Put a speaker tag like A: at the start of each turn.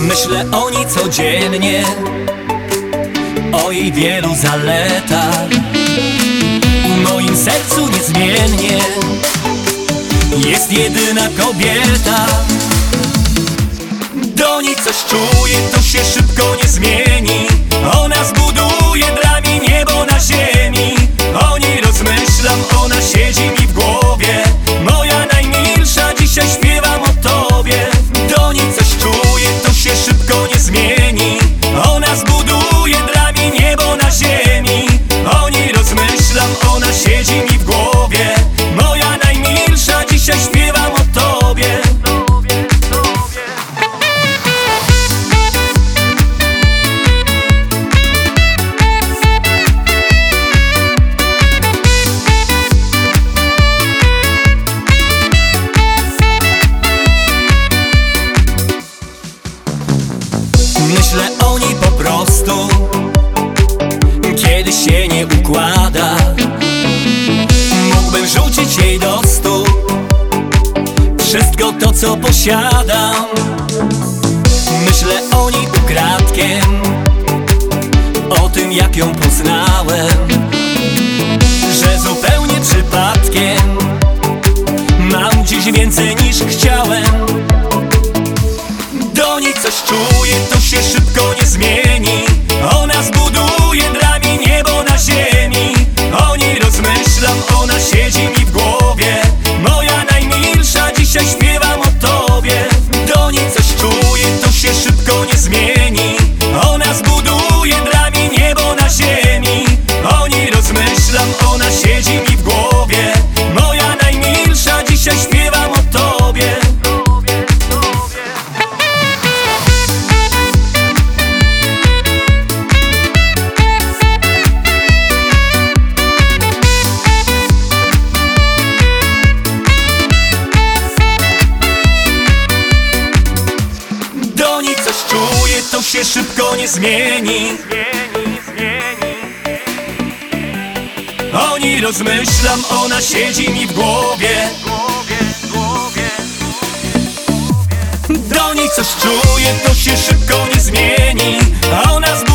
A: Myślę o niej codziennie O jej wielu zaletach. W moim sercu niezmiennie Jest jedyna kobieta. Do niej coś czuję, to się szybko nie zmieni. Ona zbuduje Kiedy się nie układa. Mógłbym rzucić jej do stóp Wszystko to co posiadam. Myślę o niej ukradkiem O tym jak ją poznałem Że zupełnie przypadkiem Mam dziś więcej niż chciałem coś czuję, to się szybko nie zmieni. Ona zbuduje dla mnie niebo na ziemi. O niej rozmyślam, ona siedzi mi w głowie. Moja najmilsza, dzisiaj śpiewam o tobie. Do niej coś czuję, to się szybko nie zmieni. Ona zbuduje dla mnie niebo na ziemi. O niej rozmyślam, ona siedzi czuję, to się szybko nie zmieni. O niej rozmyślam, ona siedzi mi w głowie. Do niej coś czuję, to się szybko nie zmieni. A ona zbuduje